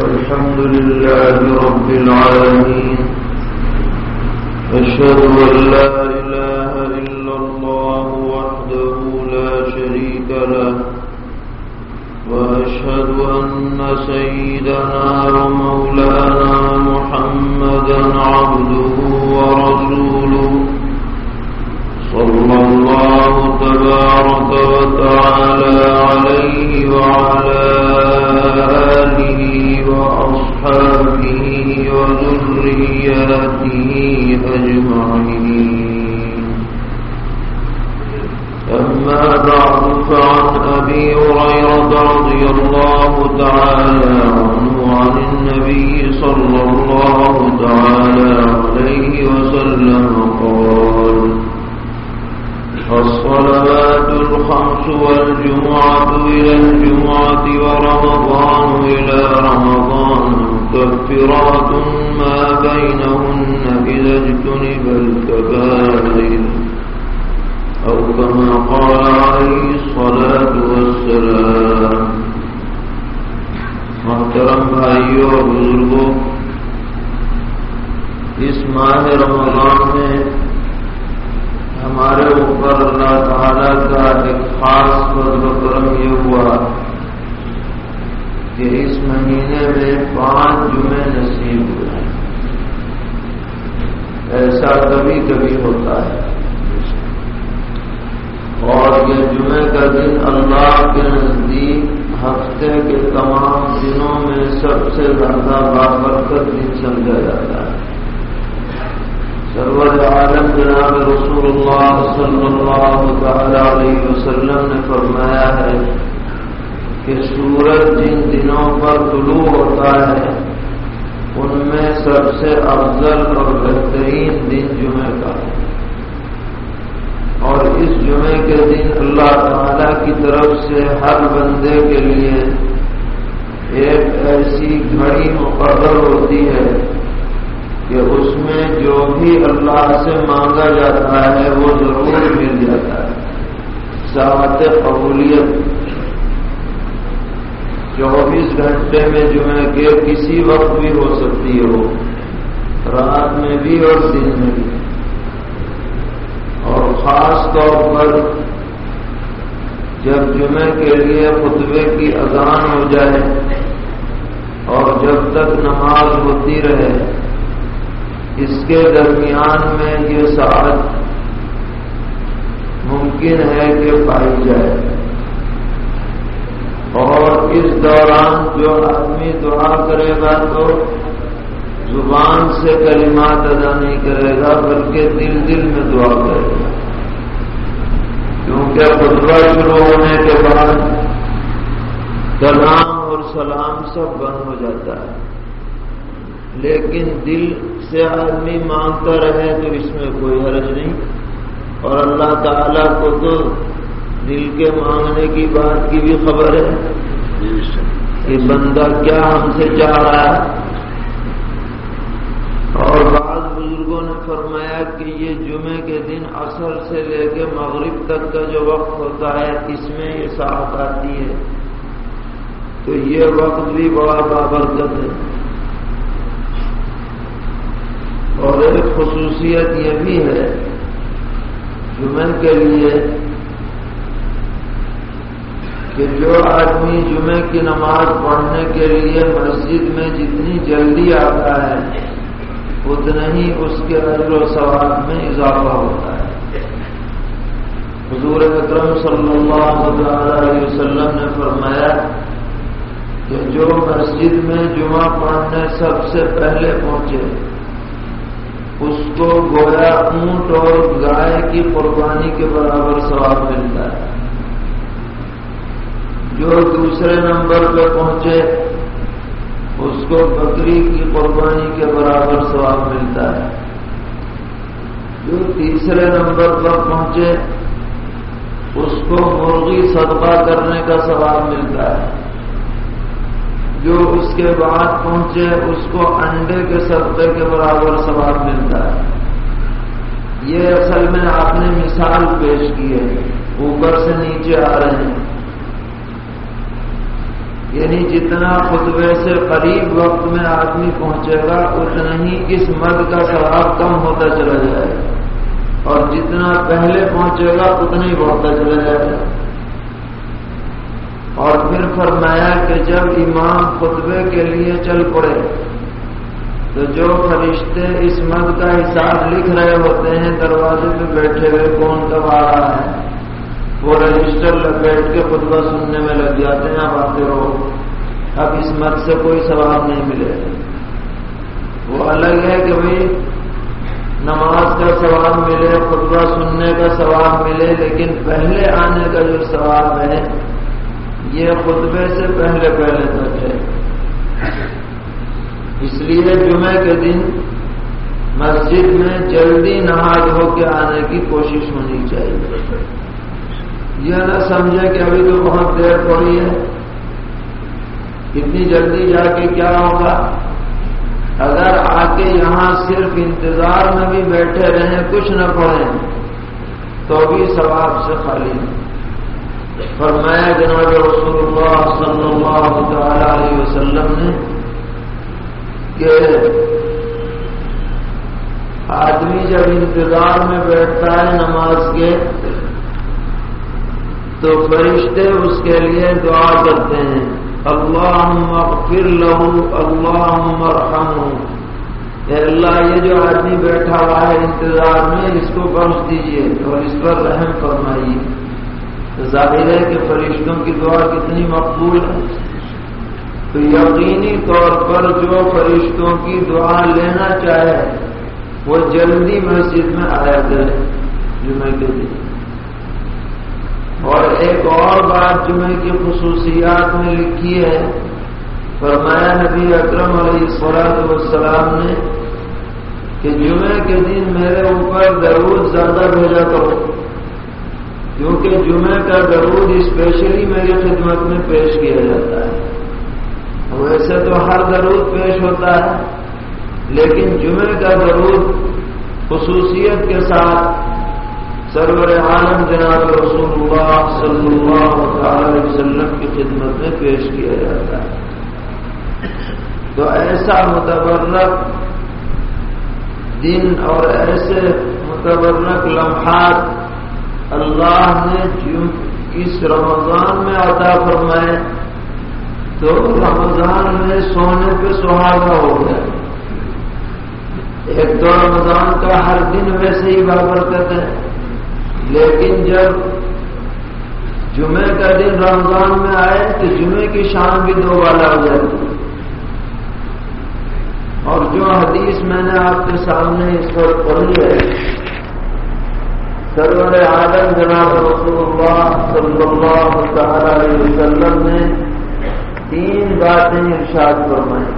الحمد لله رب العالمين. أشهد أن لا إله إلا الله وحده لا شريك له. وأشهد أن سيدنا ومولانا محمدا عبده ورسوله. صلى الله تبارك وتعالى عليه وعلى آله وأصحابه وذرياته أجمعين. أما بعد فعن أبي هريرة رضي الله تعالى عنه عن النبي صلى الله تعالى عليه وسلم قال الصلوات الخمس والجمعة إلى الجمعة ورمضان إلى رمضان مكفرات ما بينهن إذا اجتنب الكبائر أو كما قال عليه الصلاة والسلام. محترم بھائیوں اور بزرگوں اس ماہ رمضان میں ہمارے اوپر اللہ تعالی کا ایک خاص فضل و کرم یہ ہوا کہ اس مہینے میں پانچ جمعے نصیب ہوئے ایسا کبھی کبھی ہوتا ہے۔ اور یہ جمعے کا دن اللہ کے نزدیک ہفتے کے تمام دنوں میں سب سے زیادہ بابرکت دن سمجھا جاتا ہے سرور عالم رسول اللہ صلی اللہ تعالی علیہ وسلم نے فرمایا ہے کہ سورج جن دنوں پر طلوع ہوتا ہے، ان میں سب سے افضل اور بہترین دن جمعے کا ہے۔ اور اس جمعے کے دن اللہ تعالی کی طرف سے ہر بندے کے لیے ایک ایسی گھڑی مقرر ہوتی ہے کہ اس میں جو بھی اللہ سے مانگا جاتا ہے وہ ضرور مل جاتا ہے۔ ساعت قبولیت۔ چوبیس گھنٹے میں جمعے کے کسی وقت بھی ہو سکتی ہو، رات میں بھی اور دن میں بھی۔ اور خاص طور پر جب جمعے کے لیے خطبے کی اذان ہو جائے اور جب تک نماز ہوتی رہے اس کے درمیان میں یہ ساتھ ممکن ہے کہ پائی جائے۔ اور اس دوران جو آدمی دعا کرے گا تو زبان سے کلمات ادا نہیں کرے گا، بلکہ دل دل میں دعا کرے گا۔ کیونکہ خطبہ شروع ہونے کے بعد کلام اور سلام سب بند ہو جاتا ہے۔ لیکن دل سے آدمی مانگتا رہے تو اس میں کوئی حرج نہیں۔ اور اللہ تعالی کو تو دل کے مانگنے کی بات کی بھی خبر ہے کہ بندہ کیا ہم سے چاہ رہا ہے۔ اور بعض بزرگوں نے فرمایا کہ یہ جمعے کے دن اثر سے لے کے مغرب تک کا جو وقت ہوتا ہے اس میں یہ ساتھ آتی ہے۔ تو یہ وقت بھی بڑا بابرکت ہے۔ اور ایک خصوصیت یہ بھی ہے جمعے کے لیے کہ جو آدمی جمعے کی نماز پڑھنے کے لیے مسجد میں جتنی جلدی آتا ہے، اتنا ہی اس کے اجر و ثواب میں اضافہ ہوتا ہے۔ حضور اکرم صلی اللہ علیہ وسلم نے فرمایا کہ جو مسجد میں جمعہ پڑھنے سب سے پہلے پہنچے اس کو گویا اونٹ اور گائے کی قربانی کے برابر ثواب ملتا ہے۔ جو دوسرے نمبر پہ پہنچے، اس کو بکری کی قربانی کے برابر ثواب ملتا ہے۔ جو تیسرے نمبر پر پہنچے، اس کو مرغی صدقہ کرنے کا ثواب ملتا ہے۔ جو اس کے بعد پہنچے، اس کو انڈے کے صدقے کے برابر ثواب ملتا ہے۔ یہ اصل میں آپ نے مثال پیش کی ہے۔ اوپر سے نیچے آ رہے ہیں۔ یعنی جتنا خطبے سے قریب وقت میں آدمی پہنچے گا، اتنا ہی اس مد کا ثواب کم ہوتا چلا جائے گا۔ اور جتنا پہلے پہنچے گا، اتنا ہی بڑھتا چلا جائے گا۔ اور پھر فرمایا کہ جب امام خطبے کے لیے چل پڑے، تو جو فرشتے اس مد کا حساب لکھ رہے ہوتے ہیں، دروازے پہ بیٹھے ہوئے کون کب آ رہا ہے؟ وہ رجسٹر بیٹھ کے خطبہ سننے میں لگ جاتے ہیں، اب آتے رہو۔ اب اس مت سے کوئی ثواب نہیں ملے۔ وہ الگ ہے کہ بھائی نماز کا ثواب ملے، خطبہ سننے کا ثواب ملے، لیکن پہلے آنے کا جو ثواب ہے یہ خطبے سے پہلے پہلے تک ہے۔ اس لیے جمعے کے دن مسجد میں جلدی نہاد ہو کے آنے کی کوشش ہونی چاہیے۔ یہ نہ سمجھے کہ ابھی تو بہت دیر پڑی ہے۔ اتنی جلدی جا کے کیا ہوگا؟ اگر آ کے یہاں صرف انتظار میں بھی بیٹھے رہیں، کچھ نہ پڑھیں، تو بھی ثواب سے خالی فرمایا جناب رسول اللہ صلی اللہ تعالی علیہ وسلم نے کہ آدمی جب انتظار میں بیٹھتا ہے نماز کے، تو فرشتے اس کے لیے دعا کرتے ہیں۔ اللہ اغفر لہو اللہ اے اللہ، یہ جو آدمی بیٹھا ہوا ہے انتظار میں، اس کو بخش دیجیے اور اس پر رحم فرمائیے۔ ظاہر ہے کہ فرشتوں کی دعا کتنی مقبول ہے۔ تو یقینی طور پر جو فرشتوں کی دعا لینا چاہے، وہ جلدی مسجد میں آیا کرے۔ جمعے کے دن۔ اور ایک اور بات جمعے کی خصوصیات میں لکھی ہے۔ فرمایا نبی اکرم علیہ سورت والسلام نے کہ جمعے کے دن میرے اوپر درود زیادہ بھیجا کرو۔ کیونکہ جمعے کا درود اسپیشلی میری خدمت میں پیش کیا جاتا ہے۔ ویسے تو ہر درود پیش ہوتا ہے، لیکن جمعے کا درود خصوصیت کے ساتھ سرور عالم جناب رسول اللہ صلی اللہ علیہ وسلم کی خدمت میں پیش کیا جاتا ہے۔ تو ایسا متبرک دن اور ایسے متبرک لمحات اللہ نے اس رمضان میں عطا فرمائے تو رمضان میں سونے پہ سہاگا ہو گیا۔ ایک تو رمضان کا ہر دن ویسے ہی بابرکت ہے۔ لیکن جب جمعے کا دن رمضان میں آئے تو جمعے کی شان بھی دو والا ہو جائے۔ اور جو حدیث میں نے آپ کے سامنے اس وقت پڑھی ہے سرور عالم جناب رسول اللہ صلی اللہ تعالی علیہ وسلم نے تین باتیں ارشاد فرمائی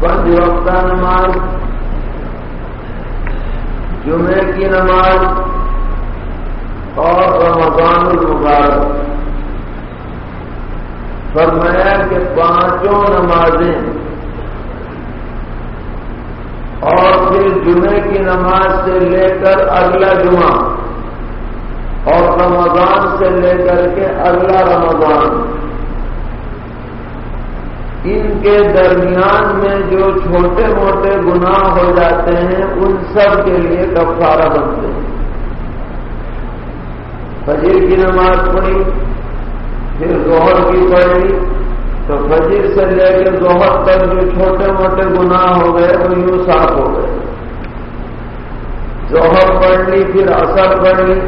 پنج وقتہ نماز جمعے کی نماز اور رمضان المبارک۔ فرمایا کہ پانچوں نمازیں اور پھر جمعے کی نماز سے لے کر اگلا جمعہ اور رمضان سے لے کر کے اگلا رمضان۔ ان کے درمیان میں جو چھوٹے موٹے گناہ ہو جاتے ہیں، ان سب کے لیے کفارہ بنتے ہیں۔ فجر کی نماز پڑھی، پھر زہر کی پڑھی تو فجر سے لے کے زہر تک جو چھوٹے موٹے گناہ ہو گئے وہ یوں صاف ہو گئے۔ زہر پڑھ لی پھر اثر پڑھ لی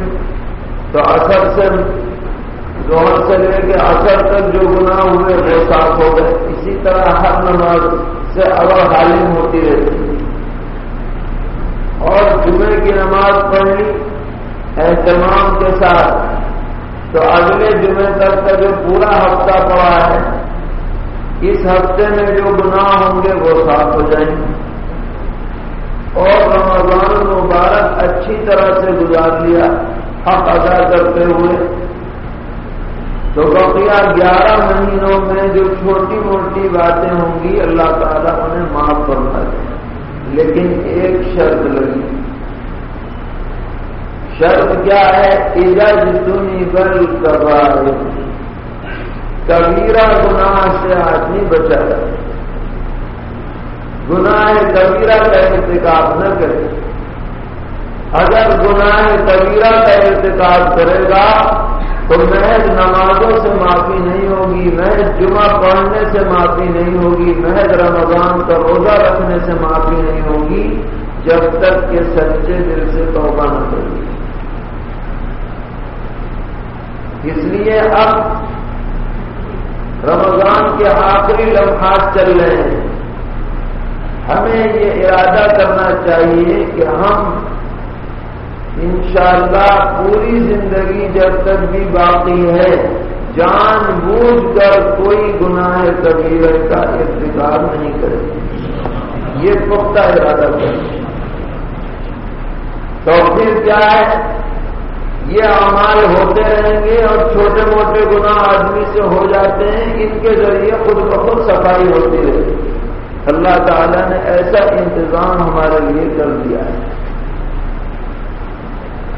تو اثر سے زہر سے لے کے اثر تک جو گناہ ہوئے، وہ صاف ہو گئے۔ اسی طرح ہر نماز سے اگر حالم ہوتی رہتی۔ اور جمعے کی نماز پڑھ لی اہتمام کے ساتھ۔ تو اگلے جمعے تک کا جو پورا ہفتہ پڑا ہے اس ہفتے میں جو گناہ ہوں گے وہ صاف ہو جائیں گے۔ اور رمضان مبارک اچھی طرح سے گزار لیا، حق ادا کرتے ہوئے۔ تو بقیہ گیارہ مہینوں میں جو چھوٹی موٹی باتیں ہوں گی، اللہ تعالیٰ انہیں معاف کرنا دیں لیکن ایک شرط لگی۔ شرط کیا ہے؟ عجز دنی بل کبار کبیرہ گناہ سے آدمی بچا رہے۔ گناہ کبیرہ کا ارتکاب نہ کرے۔ اگر گناہ کبیرہ کا ارتکاب کرے گا، تو محض نمازوں سے معافی نہیں ہوگی، محض جمعہ پڑھنے سے معافی نہیں ہوگی، محض رمضان کا روزہ رکھنے سے معافی نہیں ہوگی، جب تک کہ سچے دل سے توبہ نہ کرے۔ اس لیے اب رمضان کے آخری لمحات چل رہے ہیں۔ ہمیں یہ ارادہ کرنا چاہیے کہ ہم انشاءاللہ پوری زندگی جب تک بھی باقی ہے، جان بوجھ کر کوئی گناہ کبیرہ کا ارتکاب نہیں کرے یہ پختہ ارادہ کرے تو پھر کیا ہے؟ یہ اعمال ہوتے رہیں گے اور چھوٹے موٹے گناہ آدمی سے ہو جاتے ہیں، ان کے ذریعے خود بخود صفائی ہوتی رہے اللہ تعالیٰ نے ایسا انتظام ہمارے لیے کر دیا ہے۔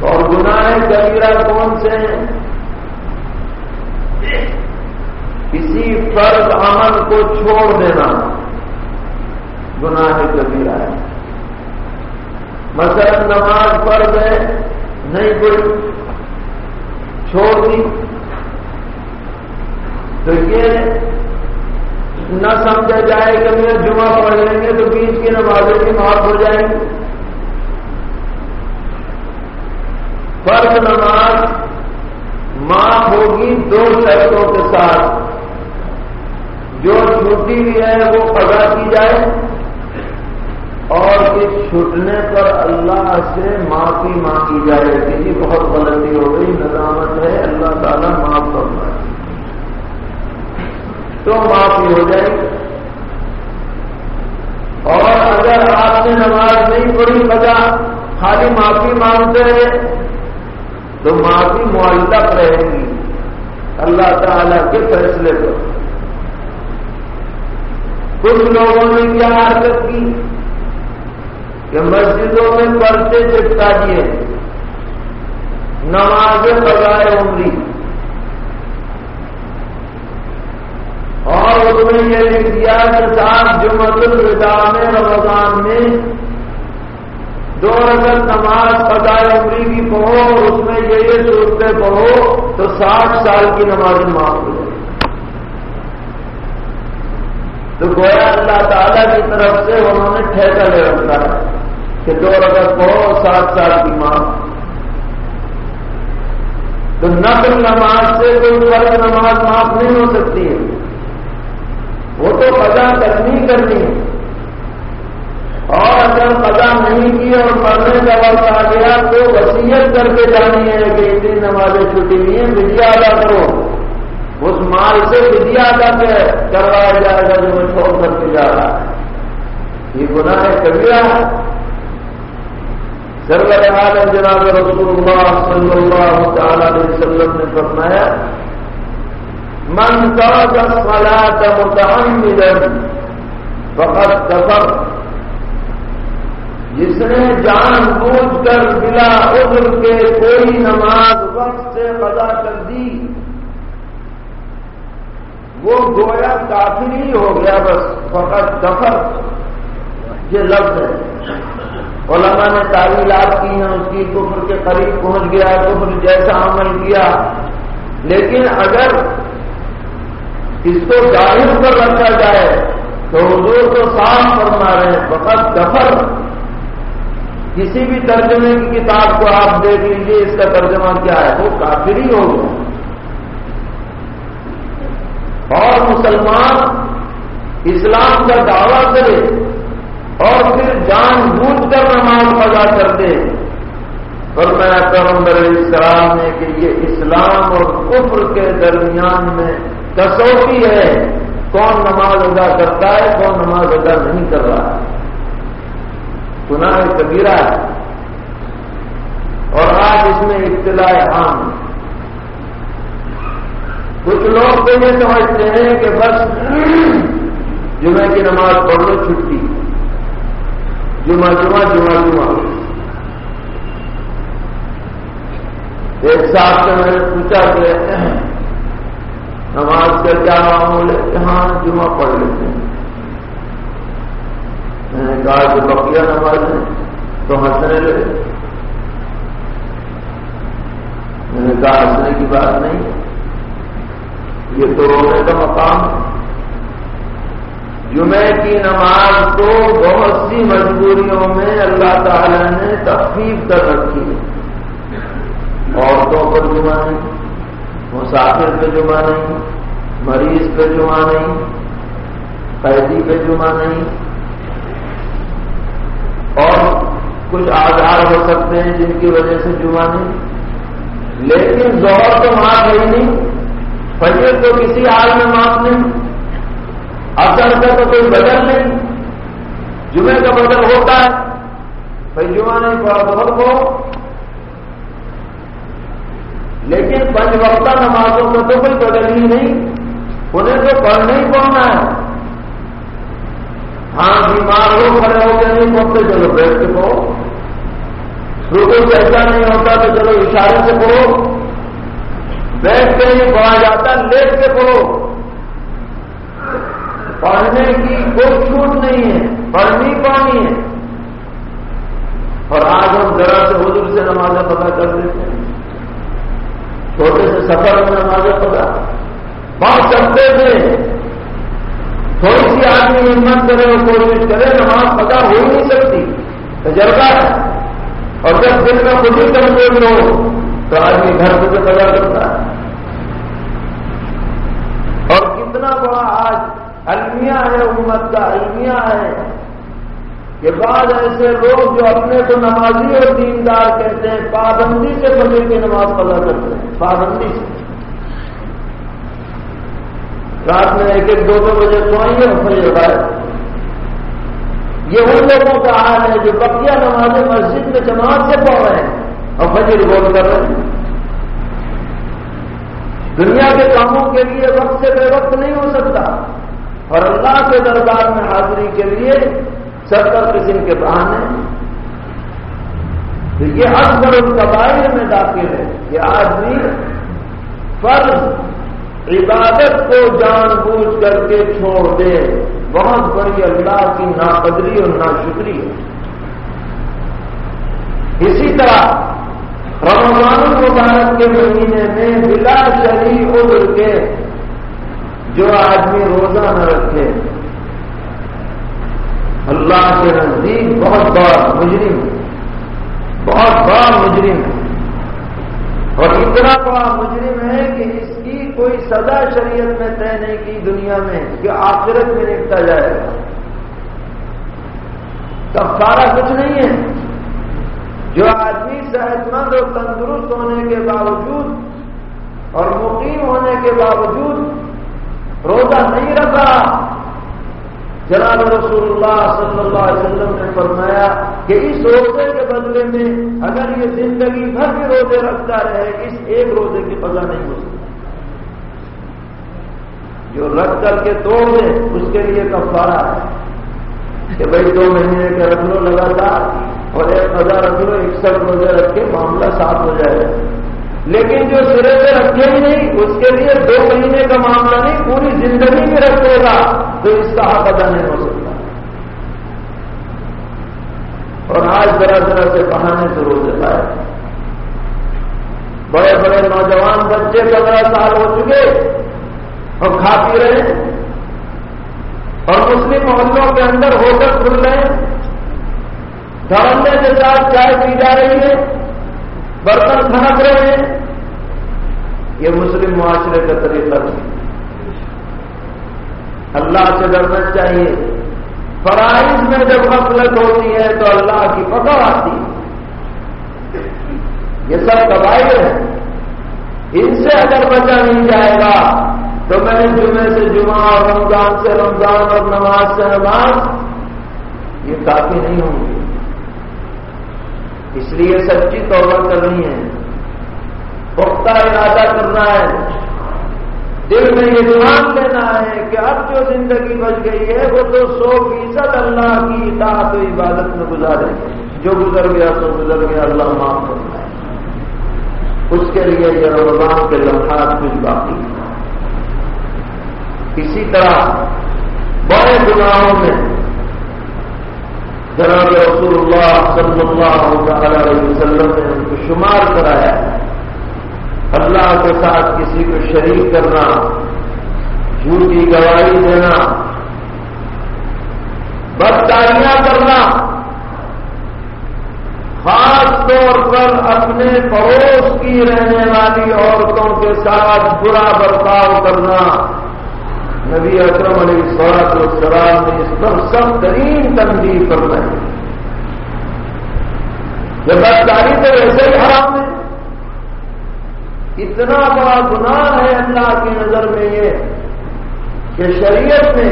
اور گناہ کبیرہ کون سے ہیں؟ کسی فرض عمل کو چھوڑ دینا۔ گناہ کبیرہ ہے۔ مثلا نماز فرض ہے۔ نہیں، کوئی چھوڑ دی تو یہ نہ سمجھا جائے کہ میں جمعہ پڑھ لیں گے تو بیچ کی نمازیں بھی معاف ہو جائیں گے فرض نماز معاف ہوگی دو شرطوں کے ساتھ۔ جو چھوٹی ہوئی ہے وہ پگا کی جائے۔ اور اس چھٹنے پر اللہ سے معافی مانگی جائے کہ جی بہت غلطی ہو گئی، ندامت ہے۔ اللہ تعالیٰ معاف کرنا تو معافی ہو جائے۔ گی اور اگر آپ نے نماز نہیں پڑھی پگا خالی معافی مانگتے ہیں تو معافی معلق رہے گی۔ اللہ تعالی کے فیصلے پر۔ کچھ لوگوں نے کیا حرکت کی؟ کہ مسجدوں میں پرچے چپکا دیے نمازیں بغائے عمری۔ اور اس میں یہ لکھ دیا کہ سات جمعت الوداع میں رمضان میں دو رقم نماز پدائے عمری کی پڑھو اس میں یہ یہ سوچتے پڑھو تو ساٹھ سال کی نماز معاف ہو جائے تو گویا اللہ تعالیٰ کی طرف سے انہوں نے ٹھیکہ لے رکھا ہے۔ کہ دو رقم پڑھو ساٹھ سال کی ماں۔ تو نقل نماز سے کوئی فرض نماز معاف نہیں ہو سکتی ہے۔ وہ تو پتا کرنی کرنی ہے۔ اور اگر قضا نہیں کی اور مرنے کا وقت آ گیا تو وسیعت کر کے جانی ہے کہ اتنی نمازیں چھٹی ہوئی ہیں ودیا ادا کرو۔ اس مال سے ودیا ادا کروایا جائے گا جو میں چھوڑ کر کے جا رہا۔ ہے یہ گناہ ہے۔ کبیرہ سرور عالم جناب رسول اللہ صلی اللہ تعالی علیہ وسلم نے فرمایا، من کا صلاة متعمدا فقد کفر. جس نے جان بوجھ کر بلا عذر کے کوئی نماز وقت سے قضا کر دی، وہ گویا کافی ہو گیا بس فقط دفر یہ لفظ ہے۔ علماء نے تعلیمات کی ہیں، اس کی کفر کے قریب پہنچ گیا، کفر جیسا عمل کیا۔ لیکن اگر اس کو ظاہر پر رکھا جائے، تو حضور تو صاف فرما رہے ہیں، فقط دفر کسی بھی ترجمے کی کتاب کو آپ دیکھ لیجیے اس کا ترجمہ کیا ہے؟ وہ کافری ہوگا اور مسلمان اسلام کا دعویٰ کرے اور پھر جان بوجھ کر نماز پگا کرتے۔ اور میں کروں اسلام نے کہ یہ اسلام اور کفر کے درمیان میں کسوٹی ہے۔ کون نماز ادا کرتا ہے، کون نماز ادا نہیں کر رہا۔ ہے گناہ کبیرہ ہے۔ اور آج اس میں اطلاع عام۔ کچھ لوگ تو یہ سمجھتے ہیں کہ بس جمعہ کی نماز پڑھ لو چھٹی۔ جمعہ جمعہ جمعہ جمعہ۔ ایک ساتھ سے میں نے پوچھا کہ نماز کا کیا معمول ہے ہاں جمعہ پڑھ لیتے ہیں۔ میں نے کہا کہ بقیہ نماز ہے تو ہنسنے لگے۔ میں نے کہا، ہنسنے کی بات نہیں، یہ تو رونے کا مقام ہے۔ جمعے کی نماز کو بہت سی مجبوریوں میں اللہ تعالی نے تخفیف کر رکھی ہے۔ عورتوں پر جمعہ نہیں، مسافر پہ جمعہ نہیں، مریض پہ جمعہ نہیں، قیدی پہ جمعہ نہیں۔ اور کچھ آدھار ہو سکتے ہیں جن کی وجہ سے جمعہ نہیں۔ لیکن زور تو مار گئی نہیں، فجر تو کسی حال میں معاف نہیں۔ اثر کا تو کوئی بدل نہیں۔ جمعے کا بدل ہوتا ہے۔ بھائی جمعہ نہیں پڑا بہت کو لیکن پنج وقتہ نمازوں کا تو کوئی بدل ہی نہیں۔ انہیں تو پڑھنا ہی پڑھنا ہے ہاں بیمار ہو، کھڑے ہو کے نہیں پڑھتے۔ چلو بیٹھ کے پڑھو۔ روکو ایسا نہیں ہوتا تو چلو اشارے سے پڑھو۔ بیٹھ کے نہیں پڑھا جاتا، لیٹ کے پڑھو۔ پڑھنے کی کوئی چھوٹ نہیں ہے، پڑھنی پڑھنی ہے۔ اور آج ہم ذرا سے حضور سے نمازیں پتا کر دیتے ہیں۔ چھوٹے سے سفر میں نمازیں پڑا بہت سکتے تھے۔ تھوڑی سی آدمی ہمت کرے اور کوشش کرے، نماز پتا ہو ہی نہیں سکتی۔ تجربہ ہے۔ اور جب دل میں خود ہی کمزور ہو، تو آدمی گھر سے پتا کرتا ہے۔ اور کتنا بڑا آج المیہ ہے، امت کا المیہ ہے۔ کہ بعض ایسے لوگ جو اپنے کو نمازی اور دیندار کہتے ہیں، پابندی سے بنے کی نماز پڑا کرتے ہیں، پابندی سے۔ رات میں ایک ایک دو دو بجے سوئیں گے فجر غائب یہ ان لوگوں کا حال ہے جو بقیہ نمازیں مسجد میں جماعت سے پڑھ رہے ہیں۔ اور فجر غور کر رہے ہیں۔ دنیا کے کاموں کے لیے وقت سے بے وقت نہیں ہو سکتا۔ اور اللہ کے دربار میں حاضری کے لیے ستر قسم کے بہانے تو یہ اکبر القبائل میں داخل ہے۔ یہ آدمی فرض عبادت کو جان بوجھ کر کے چھوڑ دے۔ بہت بڑی اللہ کی ناقدری اور ناشکری ہے۔ اسی طرح رمضان المبارک کے مہینے میں بلا شری عذر کے جو آدمی روزہ نہ رکھے۔ اللہ کے نزدیک بہت بڑا مجرم بہت بڑا مجرم ہے۔ اور اتنا بڑا مجرم ہے کہ اس کی کوئی سزا شریعت میں طے نہیں کی دنیا میں کہ آخرت میں نپٹا جائے۔ گا تب سارا کچھ نہیں ہے۔ جو آدمی صحت مند اور تندرست ہونے کے باوجود اور مقیم ہونے کے باوجود روزہ نہیں رکھا۔ جناب رسول اللہ صلی اللہ علیہ وسلم نے فرمایا کہ اس روزے کے بدلے میں اگر یہ زندگی بھر بھی روزے رکھتا رہے، اس ایک روزے کی پتا نہیں ہو سکتی۔ جو رکھ کر کے توڑ دے، اس کے لیے کفارہ ہے کہ بھائی دو مہینے کے رکھ لو، لگاتار اور ایک ہزار رکھ لو اکسٹھ روزے رکھ کے معاملہ صاف ہو جائے۔ گا لیکن جو سرے سے رکھے ہی نہیں، اس کے لیے دو مہینے کا معاملہ نہیں، پوری زندگی میں رکھے گا، تو اس کا حق ادا نہیں ہو سکتا۔ اور آج ذرا ذرا سے بہانے سے روزے پائے بڑے بڑے نوجوان بچے پندرہ سال ہو چکے اور کھا پی رہے ہیں۔ اور مسلم محلوں کے اندر ہوٹل کھل رہے ہیں۔ دھڑنے کے ساتھ چائے پی جا رہی ہے۔ برتن کھنک رہے ہیں۔ یہ مسلم معاشرے کا طریقہ نہیں۔ اللہ سے ڈرنا چاہیے۔ فرائض میں جب غفلت ہوتی ہے تو اللہ کی پکڑ آتی ہے۔ یہ سب قبائل ہیں۔ ان سے اگر بچا نہیں جائے گا تو میں جمعے سے جمعہ اور رمضان سے رمضان اور نماز سے نماز یہ کافی نہیں ہوں گی اس لیے سچی توبہ کرنی ہے۔ پختہ ارادہ کرنا ہے۔ دل میں یہ دھیان لینا ہے کہ اب جو زندگی بچ گئی ہے، وہ تو سو فیصد اللہ کی اطاعت و عبادت میں گزارے۔ جو گزر گیا تو گزر گیا، اللہ معاف کرنا ہے۔ اس کے لیے یہ رمضان کے لمحات کچھ باقی۔ اسی طرح بڑے گناہوں میں جناب رسول اللہ صلی اللہ علیہ وسلم نے ان کو شمار کرایا اللہ کے ساتھ کسی کو شریک کرنا، جھوٹی گواہی دینا بدکاریاں کرنا، خاص طور پر اپنے پڑوس کی رہنے والی عورتوں کے ساتھ برا برتاؤ کرنا۔ نبی اکرم علیہ سورت السلام نے اس پر سب ترین تنظیم کرنا ہے یہ بدکاری تو ویسے ہی حرام ہے اتنا بڑا گناہ ہے اللہ کی نظر میں یہ کہ شریعت میں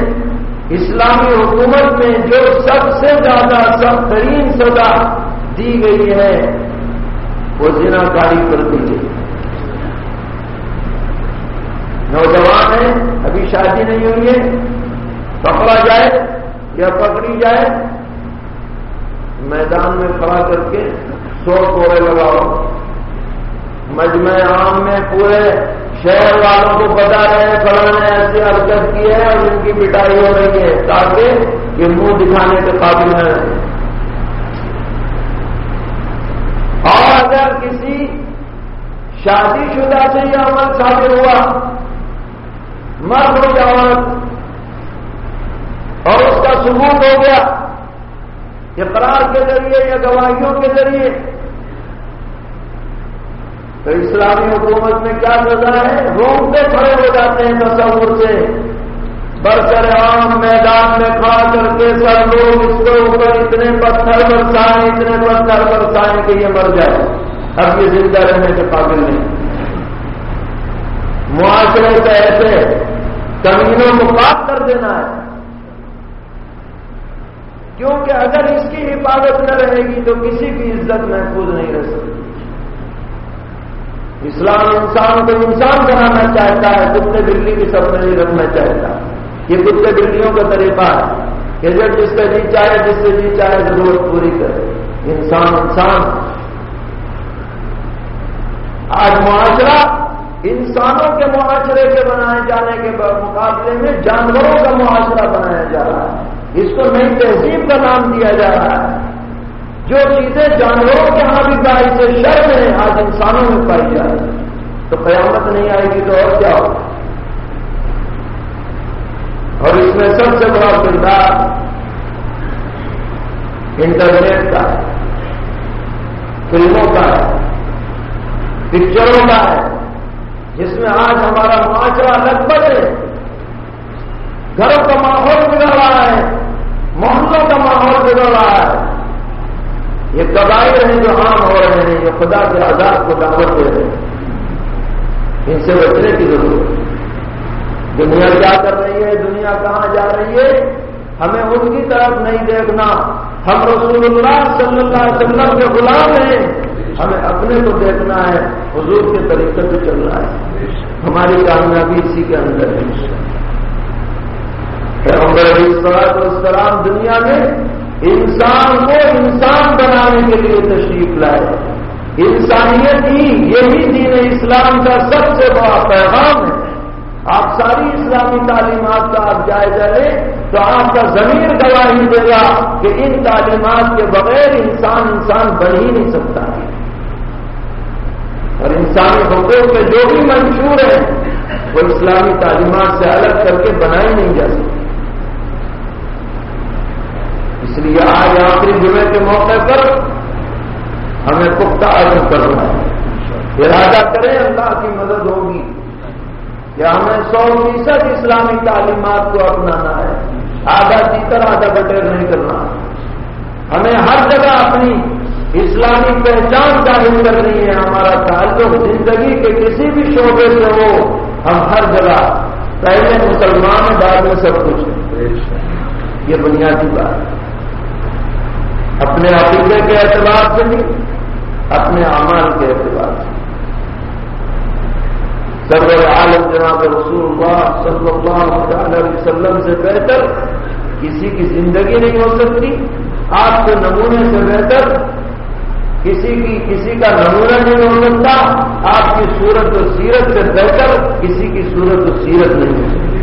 اسلامی حکومت میں جو سب سے زیادہ، سب ترین سزا دی گئی ہے، وہ جنا کاری کر دیجیے نوجوان ہیں ابھی شادی نہیں ہوئی ہے، پکڑا جائے یا پکڑی جائے، میدان میں کھڑا کر کے سو کوڑے لگاؤ۔ مجمع عام میں پورے شہر والوں کو بتا رہے ہیں نے ایسی حرکت کی ہے اور ان کی مٹائی ہو رہی ہے، تاکہ یہ منہ دکھانے کے قابل ہیں اور اگر کسی شادی شدہ سے یہ عمل شادی ہوا مرد ہو جاوت اور اس کا ثبوت ہو گیا۔ اقرار کے ذریعے یا گواہیوں کے ذریعے۔ تو اسلامی حکومت میں کیا سزا ہے؟ روکتے کھڑے ہو جاتے ہیں تصور سے۔ برسر عام میدان میں کھڑا کر کے سب لوگ اس کے اوپر اتنے پتھر برسائیں، اتنے پتھر برسائیں کہ یہ مر جائے۔ اب یہ زندہ رہنے کے قابل نہیں۔ معاشرے سے ایسے کمینوں کو پاک کر دینا ہے۔ کیونکہ اگر اس کی حفاظت نہ رہے گی تو کسی کی عزت محفوظ نہیں رہ سکتی۔ اسلام انسان کو انسان بنانا چاہتا ہے کتنے بلی کی سب نہیں رکھنا چاہتا۔ یہ کتے بلیوں کا طریقہ ہے کہ جب جس کا جی چاہے، جس سے جی چاہے ضرورت پوری کرے۔ انسان انسان۔ آج معاشرہ انسانوں کے معاشرے کے بنائے جانے کے مقابلے میں جانوروں کا معاشرہ بنایا جا رہا ہے۔ اس کو نئی تہذیب کا نام دیا جا رہا ہے۔ جو چیزیں جانوروں کے ہاں بھی پائی سے شرم ہے آج انسانوں میں پائی جا رہی تو قیامت نہیں آئے گی تو اور کیا ہوگا؟ اور اس میں سب سے بڑا کردار انٹرنیٹ کا ہے۔ فلموں کا ہے۔ پکچروں کا ہے۔ جس میں آج ہمارا معاشرہ لگ بھگ ہے گھروں کا ماحول بگڑ رہا ہے، محلوں کا ماحول بگڑ رہا ہے۔ یہ قبائل ہیں جو عام ہو رہے ہیں، جو خدا کے آزاد کو دعوت دے رہے ہیں۔ ان سے بچنے کی ضرورت ہے۔ دنیا کیا کر رہی ہے، دنیا کہاں جا رہی ہے؟ ہمیں ان کی طرف نہیں دیکھنا۔ ہم رسول اللہ صلی اللہ علیہ وسلم کے غلام ہیں۔ ہمیں اپنے کو دیکھنا ہے، حضور کے طریقے سے چل رہا ہے۔ ہماری کامیابی اسی کے اندر ہے السلام دنیا میں انسان کو انسان بنانے کے لیے تشریف لائے۔ انسانیت ہی، یہی دین اسلام کا سب سے بڑا پیغام ہے۔ آپ ساری اسلامی تعلیمات کا آپ جائزہ لیں تو آپ کا ضمیر گواہی دے گا کہ ان تعلیمات کے بغیر انسان انسان بن ہی نہیں سکتا۔ اور انسانی حقوق میں جو بھی منشور ہیں وہ اسلامی تعلیمات سے الگ کر کے بنائی نہیں جا سکتی۔ اس لیے آج آخری جمعے کے موقع پر ہمیں پختہ عزم کرنا ہے۔ ارادہ کریں اللہ کی مدد ہوگی۔ کہ ہمیں سو فیصد اسلامی تعلیمات کو اپنانا ہے۔ آدھا جیتر آدھا بٹیر نہیں کرنا۔ ہمیں ہر جگہ اپنی اسلامی پہچان ظاہر کرنی ہے، ہمارا تعلق زندگی کے کسی بھی شعبے سے ہو، ہم ہر جگہ پہلے مسلمان بعد میں سب کچھ یہ بنیادی بات اپنے عقیدے کے اعتبار سے بھی، اپنے اعمال کے اعتبار سے۔ سرور عالم جناب رسول اللہ صلی اللہ علیہ وسلم سے بہتر کسی کی زندگی نہیں ہو سکتی، آپ کے نمونے سے بہتر کسی کی کسی کا نمونہ نہیں ہو سکتا، آپ کی صورت و سیرت سے بہتر کسی کی صورت و سیرت نہیں ہو سکتی۔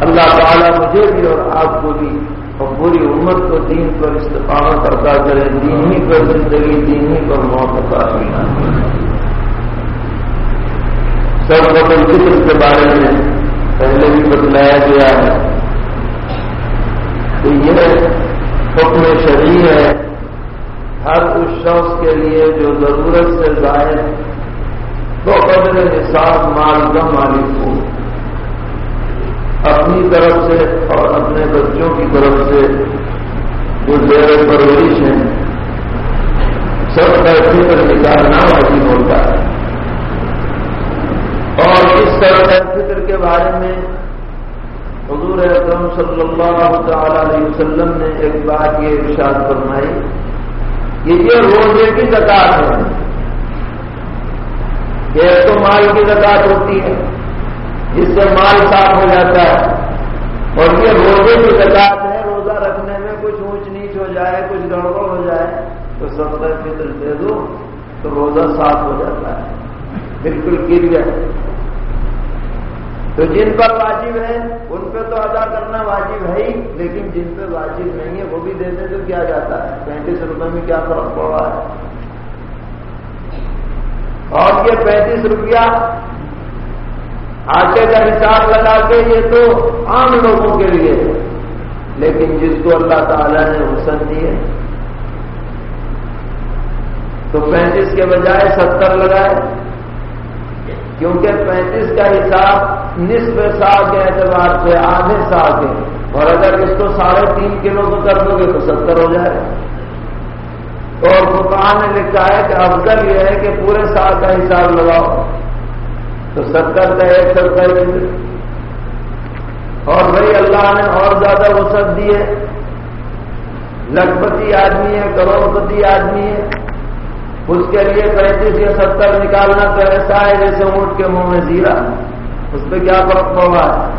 اللہ تعالیٰ مجھے بھی اور آپ کو بھی اور پوری امت کو دین پر استقامت کرتا کرے، دین ہی پر زندگی، دین ہی پر موت ملنا سب قبل ذکر کے بارے میں پہلے بھی بتلایا گیا ہے۔ کہ یہ حکم شریع ہے کے لیے جو ضرورت سے زائد تو قدر حساب مال کا مالک ہو اپنی طرف سے اور اپنے بچوں کی طرف سے جو زیر پرورش ہیں، سب پیسے پر نکالنا واجب ہوتا ہے۔ اور اس طرح فطر کے بارے میں حضور اکرم صلی اللہ تعالی علیہ وسلم نے ایک بات یہ ارشاد فرمائی۔ یہ روزے کی زکات ہے یہ تو مال کی زکات ہوتی ہے، جس سے مال صاف ہو جاتا ہے۔ اور یہ روزے کی زکات ہے، روزہ رکھنے میں کچھ اونچ نیچ ہو جائے، کچھ گڑبڑ ہو جائے، تو سب فطر دے دو، تو روزہ صاف ہو جاتا ہے۔ بالکل گر جائے تو جن پر واجب ہے، ان پہ تو ادا کرنا واجب ہے ہی، لیکن جن پہ واجب نہیں ہے، وہ بھی دے دیں تو کیا جاتا ہے؟ پینتیس روپے میں کیا فرق پڑ رہا ہے؟ اور یہ پینتیس روپیہ آٹے کا حساب لگا کے یہ تو عام لوگوں کے لیے ہے۔ لیکن جس کو اللہ تعالیٰ نے حسن دی ہے، تو پینتیس کے بجائے ستر لگائے۔ کیونکہ پینتیس کا حساب نصف سا کے اعتبار سے آدھے سا کے۔ اور اگر اس کو ساڑھے تین کلو کو کر دو گے تو ستر ہو جائے۔ اور فقان نے لکھا ہے کہ افضل یہ ہے کہ پورے سال کا حساب لگاؤ۔ تو ستر کا ایک ستر اور بھائی اللہ نے اور زیادہ وسعت دی ہے۔ لکھپتی آدمی ہے کروڑ پتی آدمی ہے۔ اس کے لیے پینتیس یا ستر نکالنا تو ایسا ہے جیسے اونٹ کے منہ میں زیرا۔ اس پہ کیا فرق ہوگا؟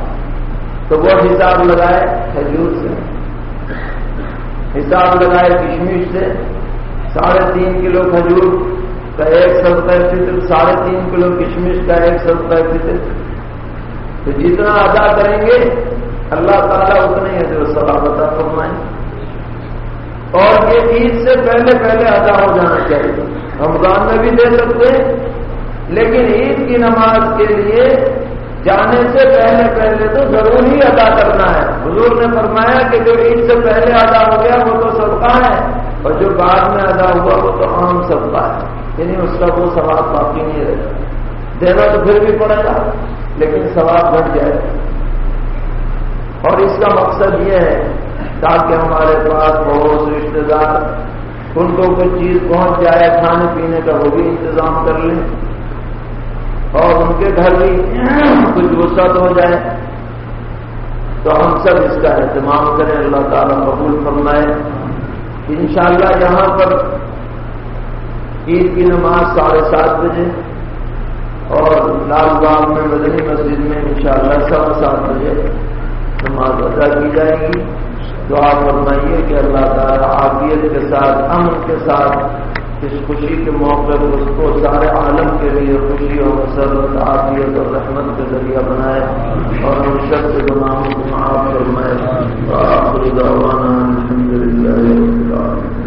تو وہ حساب لگائے کھجور سے، حساب لگائے کشمش سے، ساڑھے تین کلو کھجور کا ایک سو روپئے فطر، ساڑھے تین کلو کشمش کا ایک سو روپئے فطر۔ تو جتنا ادا کریں گے، اللہ تعالیٰ اتنے ہی جو سلامت فرمائیں۔ اور یہ عید سے پہلے پہلے ادا ہو جانا چاہیے۔ رمضان میں بھی دے سکتے، لیکن عید کی نماز کے لیے جانے سے پہلے پہلے تو ضرور ہی ادا کرنا ہے۔ حضور نے فرمایا کہ جو عید سے پہلے ادا ہو گیا وہ تو سب ہے، اور جو بعد میں ادا ہوا وہ تو عام سب ہے۔ یعنی اس کا وہ سواب باقی نہیں رہے گا دینا تو پھر بھی پڑے گا، لیکن سواب گھٹ جائے۔ اور اس کا مقصد یہ ہے، تاکہ ہمارے پاس بہت رشتے دار، ان کو کوئی چیز پہنچ جائے، کھانے پینے کا وہ بھی انتظام کر لیں۔ اور ان کے گھر بھی کچھ وسعت ہو جائے۔ تو ہم سب اس کا اہتمام کریں، اللہ تعالیٰ قبول فرمائے۔ انشاءاللہ یہاں پر عید کی نماز ساڑھے سات بجے اور لال باغ میں، مدنی مسجد میں انشاءاللہ شاء سوا سات بجے نماز ادا کی جائے گی۔ دعا فرمائیے کہ اللہ تعالیٰ عافیت کے ساتھ، امن کے ساتھ اس خوشی کے موقع پر اس کو سارے عالم کے لیے خوشی اور مسرت عافیت اور رحمت کے ذریعہ بنائے اور ہم شخص سے گناہوں کو معاف فرمائے الحمد للہ